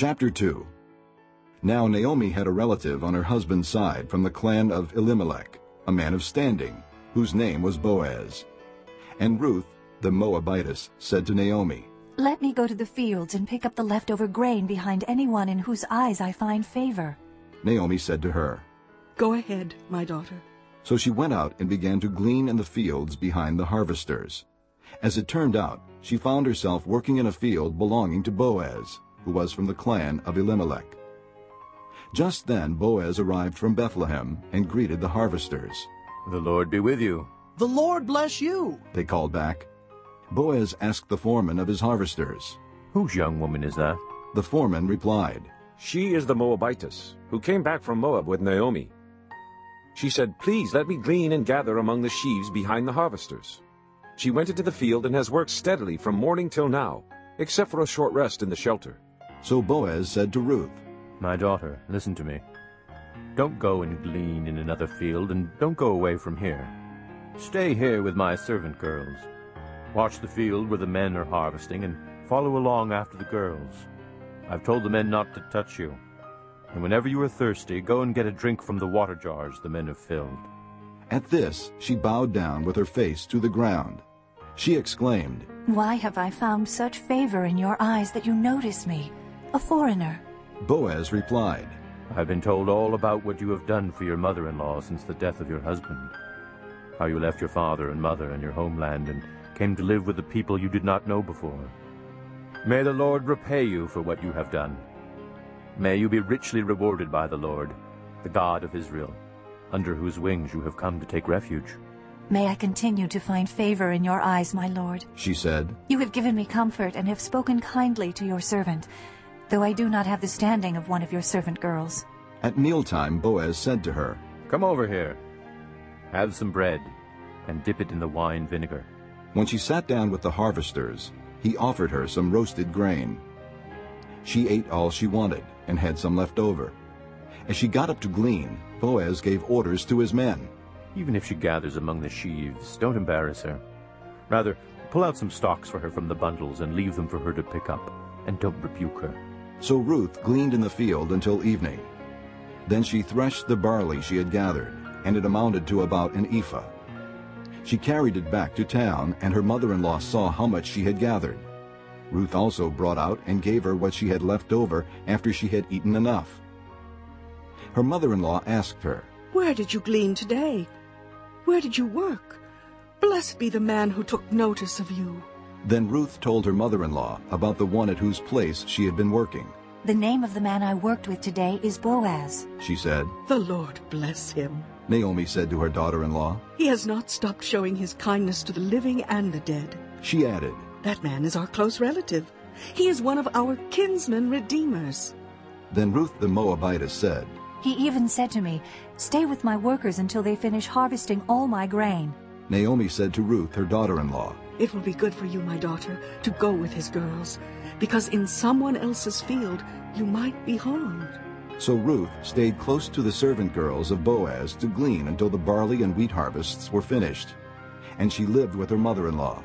Chapter 2 Now Naomi had a relative on her husband's side from the clan of Elimelech, a man of standing, whose name was Boaz. And Ruth, the Moabitess, said to Naomi, Let me go to the fields and pick up the leftover grain behind anyone in whose eyes I find favor. Naomi said to her, Go ahead, my daughter. So she went out and began to glean in the fields behind the harvesters. As it turned out, she found herself working in a field belonging to Boaz, who was from the clan of Elimelech. Just then Boaz arrived from Bethlehem and greeted the harvesters. The Lord be with you. The Lord bless you. They called back. Boaz asked the foreman of his harvesters. Whose young woman is that? The foreman replied, She is the Moabitess, who came back from Moab with Naomi. She said, Please let me glean and gather among the sheaves behind the harvesters. She went into the field and has worked steadily from morning till now, except for a short rest in the shelter. So Boaz said to Ruth, My daughter, listen to me. Don't go and glean in another field, and don't go away from here. Stay here with my servant girls. Watch the field where the men are harvesting, and follow along after the girls. I've told the men not to touch you. And whenever you are thirsty, go and get a drink from the water jars the men have filled. At this she bowed down with her face to the ground. She exclaimed, Why have I found such favor in your eyes that you notice me, a foreigner? Boaz replied, I've been told all about what you have done for your mother-in-law since the death of your husband. How you left your father and mother and your homeland and came to live with the people you did not know before. May the Lord repay you for what you have done. May you be richly rewarded by the Lord, the God of Israel, under whose wings you have come to take refuge. May I continue to find favor in your eyes, my lord. she said. You have given me comfort and have spoken kindly to your servant, though I do not have the standing of one of your servant girls. At mealtime Boaz said to her, Come over here. Have some bread, and dip it in the wine vinegar. When she sat down with the harvesters, he offered her some roasted grain. She ate all she wanted and had some left over. As she got up to glean, Boaz gave orders to his men. Even if she gathers among the sheaves, don't embarrass her. Rather, pull out some stalks for her from the bundles and leave them for her to pick up, and don't rebuke her. So Ruth gleaned in the field until evening. Then she threshed the barley she had gathered, and it amounted to about an ephah. She carried it back to town, and her mother-in-law saw how much she had gathered. Ruth also brought out and gave her what she had left over after she had eaten enough. Her mother-in-law asked her, Where did you glean today? Where did you work? Blessed be the man who took notice of you. Then Ruth told her mother-in-law about the one at whose place she had been working. The name of the man I worked with today is Boaz. She said, The Lord bless him. Naomi said to her daughter-in-law. He has not stopped showing his kindness to the living and the dead. She added, That man is our close relative. He is one of our kinsman redeemers. Then Ruth the Moabitess said, He even said to me, Stay with my workers until they finish harvesting all my grain. Naomi said to Ruth, her daughter-in-law, It will be good for you, my daughter, to go with his girls, because in someone else's field you might be harmed. So Ruth stayed close to the servant girls of Boaz to glean until the barley and wheat harvests were finished. And she lived with her mother-in-law.